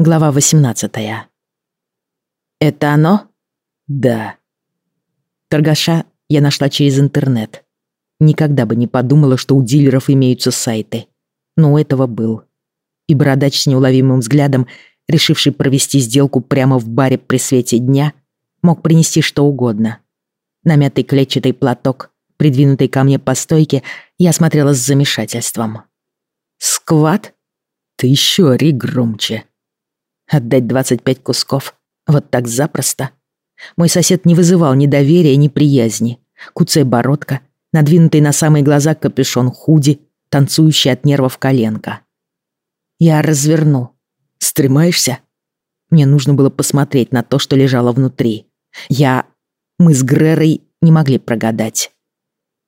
Глава 18. «Это оно?» «Да». Торгаша я нашла через интернет. Никогда бы не подумала, что у дилеров имеются сайты. Но у этого был. И бородач с неуловимым взглядом, решивший провести сделку прямо в баре при свете дня, мог принести что угодно. Намятый клетчатый платок, придвинутый ко мне по стойке, я смотрела с замешательством. «Скват?» «Ты еще ори громче». Отдать 25 кусков? Вот так запросто? Мой сосед не вызывал ни доверия, ни приязни. Куцая бородка, надвинутый на самые глаза капюшон худи, танцующий от нервов коленка. Я разверну. Стремаешься? Мне нужно было посмотреть на то, что лежало внутри. Я... Мы с Грерой не могли прогадать.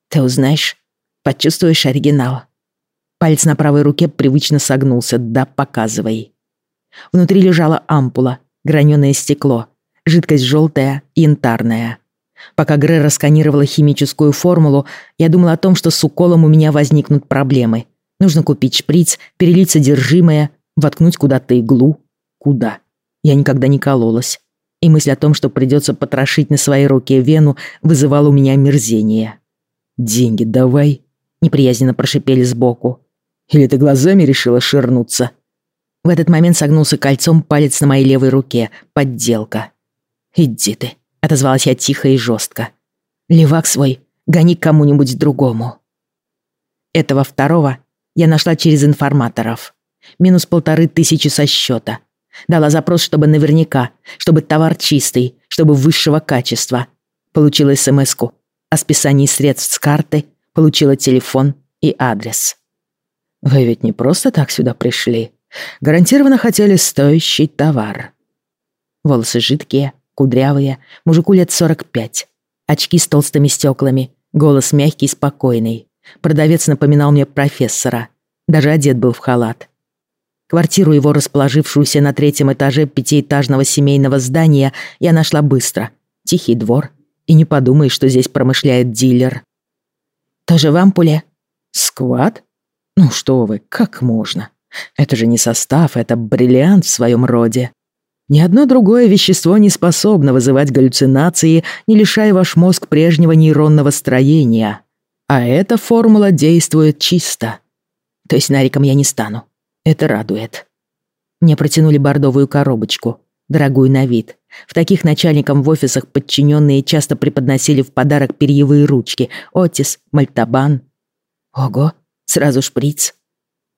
Ты узнаешь? Почувствуешь оригинал? Палец на правой руке привычно согнулся. Да, показывай. Внутри лежала ампула, граненое стекло, жидкость желтая янтарная. Пока Гре расканировала химическую формулу, я думала о том, что с уколом у меня возникнут проблемы. Нужно купить шприц, перелить содержимое, воткнуть куда-то иглу. Куда? Я никогда не кололась. И мысль о том, что придется потрошить на своей руке вену, вызывала у меня мерзение. «Деньги давай», — неприязненно прошипели сбоку. «Или ты глазами решила ширнуться?» В этот момент согнулся кольцом палец на моей левой руке. Подделка. «Иди ты», — отозвалась я тихо и жестко. «Левак свой, гони к кому-нибудь другому». Этого второго я нашла через информаторов. Минус полторы тысячи со счета. Дала запрос, чтобы наверняка, чтобы товар чистый, чтобы высшего качества. Получила смс-ку о списании средств с карты, получила телефон и адрес. «Вы ведь не просто так сюда пришли», Гарантированно хотели стоящий товар. Волосы жидкие, кудрявые, мужику лет 45. Очки с толстыми стеклами, голос мягкий, спокойный. Продавец напоминал мне профессора. Даже одет был в халат. Квартиру его, расположившуюся на третьем этаже пятиэтажного семейного здания, я нашла быстро. Тихий двор. И не подумай, что здесь промышляет дилер. «Тоже в ампуле?» «Сквад? Ну что вы, как можно?» Это же не состав, это бриллиант в своем роде. Ни одно другое вещество не способно вызывать галлюцинации, не лишая ваш мозг прежнего нейронного строения. А эта формула действует чисто. То есть нариком я не стану. Это радует. Мне протянули бордовую коробочку, дорогую на вид. В таких начальникам в офисах подчиненные часто преподносили в подарок перьевые ручки, отис, мальтабан. Ого, сразу шприц.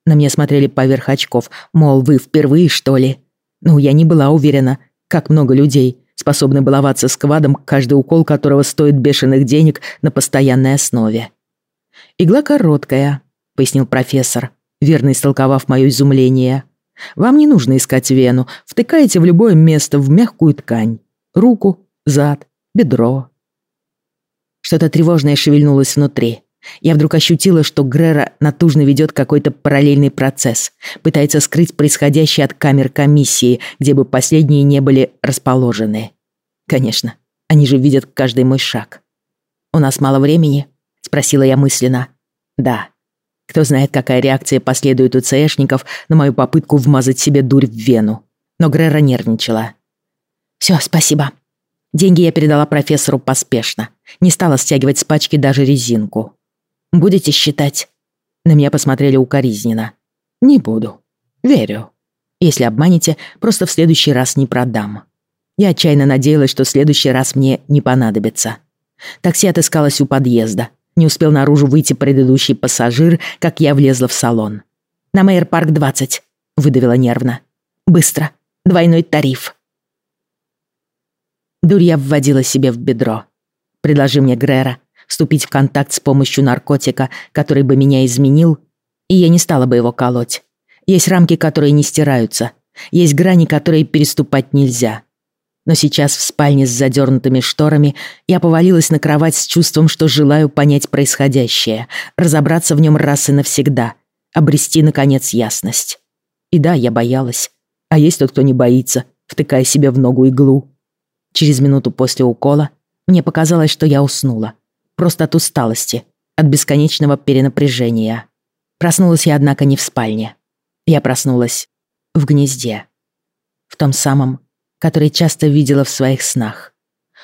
На меня смотрели поверх очков, мол, вы впервые, что ли? Ну, я не была уверена, как много людей способны баловаться сквадом, каждый укол которого стоит бешеных денег на постоянной основе. «Игла короткая», — пояснил профессор, верно истолковав мое изумление. «Вам не нужно искать вену, втыкаете в любое место в мягкую ткань. Руку, зад, бедро». Что-то тревожное шевельнулось внутри. Я вдруг ощутила, что Грера натужно ведет какой-то параллельный процесс, пытается скрыть происходящее от камер комиссии, где бы последние не были расположены. Конечно, они же видят каждый мой шаг. «У нас мало времени?» — спросила я мысленно. «Да». Кто знает, какая реакция последует у ЦЭшников на мою попытку вмазать себе дурь в вену. Но Грера нервничала. «Всё, спасибо». Деньги я передала профессору поспешно. Не стала стягивать с пачки даже резинку. Будете считать?» На меня посмотрели укоризненно. «Не буду. Верю. Если обманете, просто в следующий раз не продам». Я отчаянно надеялась, что в следующий раз мне не понадобится. Такси отыскалось у подъезда. Не успел наружу выйти предыдущий пассажир, как я влезла в салон. «На Мэйр Парк 20», — выдавила нервно. «Быстро. Двойной тариф». Дурь я вводила себе в бедро. «Предложи мне Грера, вступить в контакт с помощью наркотика, который бы меня изменил, и я не стала бы его колоть. Есть рамки, которые не стираются. Есть грани, которые переступать нельзя. Но сейчас в спальне с задернутыми шторами я повалилась на кровать с чувством, что желаю понять происходящее, разобраться в нем раз и навсегда, обрести, наконец, ясность. И да, я боялась. А есть тот, кто не боится, втыкая себе в ногу иглу. Через минуту после укола мне показалось, что я уснула просто от усталости, от бесконечного перенапряжения. Проснулась я, однако, не в спальне. Я проснулась в гнезде. В том самом, который часто видела в своих снах.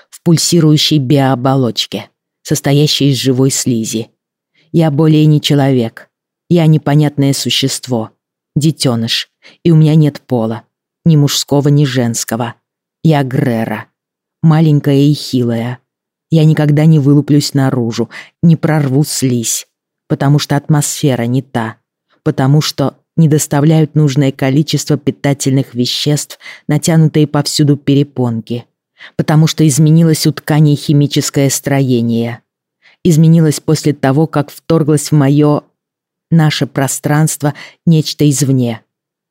В пульсирующей биооболочке, состоящей из живой слизи. Я более не человек. Я непонятное существо. Детеныш. И у меня нет пола. Ни мужского, ни женского. Я Грера. Маленькая и хилая. Я никогда не вылуплюсь наружу, не прорву слизь. Потому что атмосфера не та. Потому что не доставляют нужное количество питательных веществ, натянутые повсюду перепонки. Потому что изменилось у тканей химическое строение. Изменилось после того, как вторглось в мое... наше пространство нечто извне.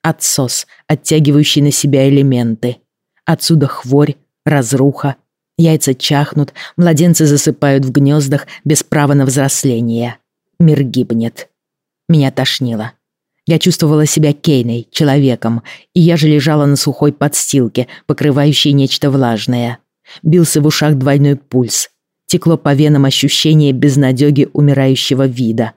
Отсос, оттягивающий на себя элементы. Отсюда хворь, разруха, яйца чахнут, младенцы засыпают в гнездах без права на взросление. Мир гибнет. Меня тошнило. Я чувствовала себя Кейной, человеком, и я же лежала на сухой подстилке, покрывающей нечто влажное. Бился в ушах двойной пульс. Текло по венам ощущение безнадёги умирающего вида.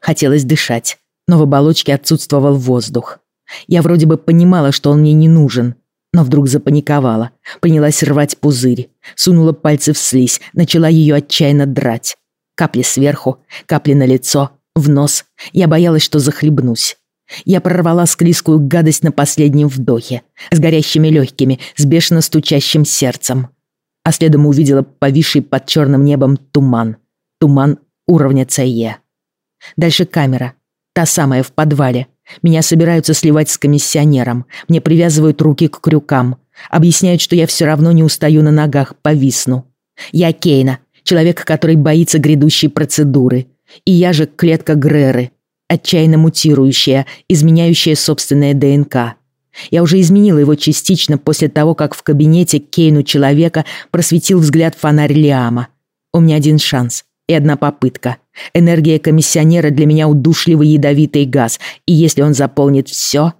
Хотелось дышать, но в оболочке отсутствовал воздух. Я вроде бы понимала, что он мне не нужен, но вдруг запаниковала, принялась рвать пузырь, сунула пальцы в слизь, начала ее отчаянно драть. Капли сверху, капли на лицо, в нос. Я боялась, что захлебнусь. Я прорвала склизкую гадость на последнем вдохе, с горящими легкими, с бешено стучащим сердцем. А следом увидела повисший под черным небом туман. Туман уровня ЦЕ. Дальше камера. Та самая в подвале. Меня собираются сливать с комиссионером. Мне привязывают руки к крюкам. Объясняют, что я все равно не устаю на ногах, повисну. Я Кейна, человек, который боится грядущей процедуры. И я же клетка Греры, отчаянно мутирующая, изменяющая собственное ДНК. Я уже изменила его частично после того, как в кабинете Кейну человека просветил взгляд фонарь Лиама. У меня один шанс и одна попытка. Энергия комиссионера для меня удушливый ядовитый газ, и если он заполнит все...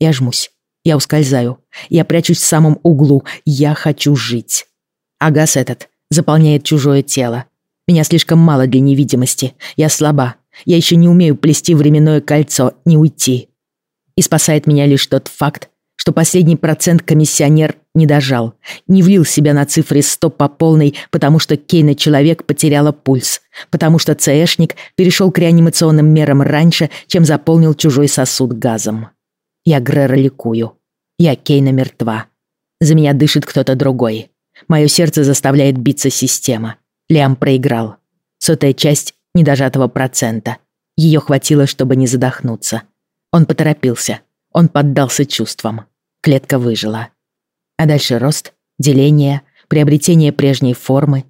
Я жмусь. Я ускользаю. Я прячусь в самом углу. Я хочу жить. А газ этот заполняет чужое тело. Меня слишком мало для невидимости. Я слаба. Я еще не умею плести временное кольцо, не уйти. И спасает меня лишь тот факт, что последний процент комиссионер не дожал, не влил себя на цифре 100 по полной, потому что Кейна-человек потеряла пульс, потому что ЦЭшник перешел к реанимационным мерам раньше, чем заполнил чужой сосуд газом. Я Грера ликую. Я Кейна мертва. За меня дышит кто-то другой. Мое сердце заставляет биться система. Лиам проиграл. Сотая часть недожатого процента. Ее хватило, чтобы не задохнуться. Он поторопился. Он поддался чувствам. Клетка выжила. А дальше рост, деление, приобретение прежней формы.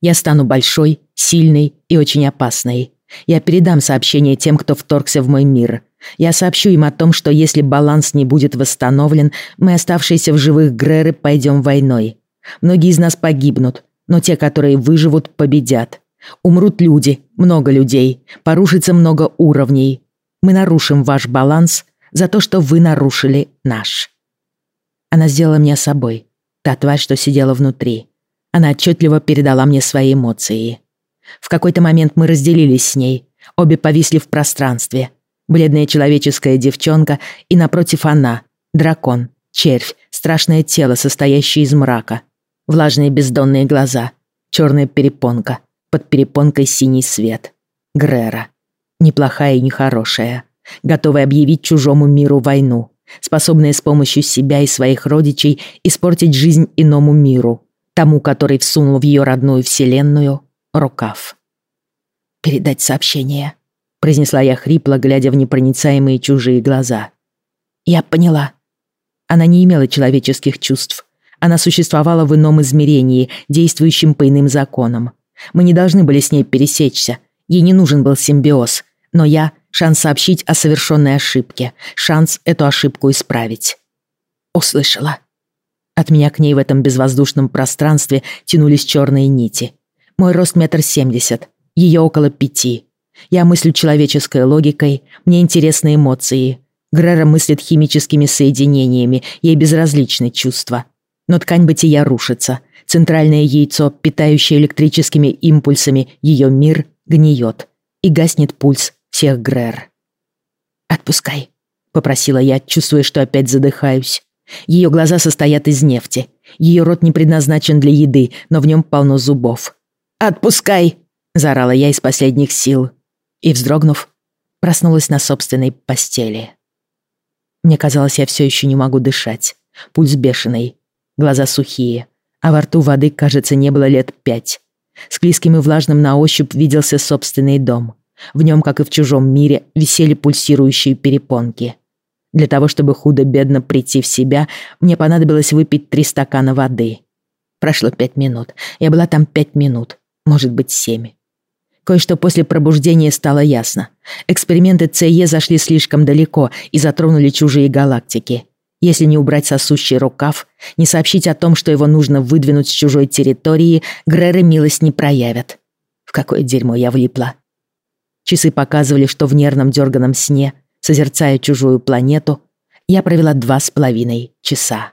Я стану большой, сильной и очень опасной. Я передам сообщение тем, кто вторгся в мой мир. Я сообщу им о том, что если баланс не будет восстановлен, мы, оставшиеся в живых Греры, пойдем войной. Многие из нас погибнут, но те, которые выживут, победят. Умрут люди, много людей, порушится много уровней. Мы нарушим ваш баланс за то, что вы нарушили наш. Она сделала меня собой, та тварь, что сидела внутри. Она отчетливо передала мне свои эмоции. В какой-то момент мы разделились с ней, обе повисли в пространстве. Бледная человеческая девчонка и напротив она, дракон, червь, страшное тело, состоящее из мрака. Влажные бездонные глаза, черная перепонка, под перепонкой синий свет. Грера. Неплохая и нехорошая. Готовая объявить чужому миру войну. Способная с помощью себя и своих родичей испортить жизнь иному миру. Тому, который всунул в ее родную вселенную рукав. «Передать сообщение», — произнесла я хрипло, глядя в непроницаемые чужие глаза. «Я поняла». Она не имела человеческих чувств. Она существовала в ином измерении, действующем по иным законам. Мы не должны были с ней пересечься. Ей не нужен был симбиоз. Но я — шанс сообщить о совершенной ошибке, шанс эту ошибку исправить. Услышала. От меня к ней в этом безвоздушном пространстве тянулись черные нити. Мой рост метр семьдесят, ее около пяти. Я мыслю человеческой логикой, мне интересны эмоции. Грера мыслит химическими соединениями, ей безразличны чувства. Но ткань бытия рушится, Центральное яйцо, питающее электрическими импульсами ее мир, гниет. И гаснет пульс всех Грэр. «Отпускай», — попросила я, чувствуя, что опять задыхаюсь. Ее глаза состоят из нефти. Ее рот не предназначен для еды, но в нем полно зубов. «Отпускай!» — заорала я из последних сил. И, вздрогнув, проснулась на собственной постели. Мне казалось, я все еще не могу дышать. Пульс бешеный, глаза сухие, а во рту воды, кажется, не было лет пять. Склизким и влажным на ощупь виделся собственный дом. В нем, как и в чужом мире, висели пульсирующие перепонки. Для того, чтобы худо-бедно прийти в себя, мне понадобилось выпить три стакана воды. Прошло пять минут. Я была там пять минут, может быть, семь. Кое-что после пробуждения стало ясно. Эксперименты ЦЕ зашли слишком далеко и затронули чужие галактики. Если не убрать сосущий рукав, не сообщить о том, что его нужно выдвинуть с чужой территории, Греры милость не проявят. В какое дерьмо я влипла. Часы показывали, что в нервном дерганом сне, созерцая чужую планету, я провела два с половиной часа.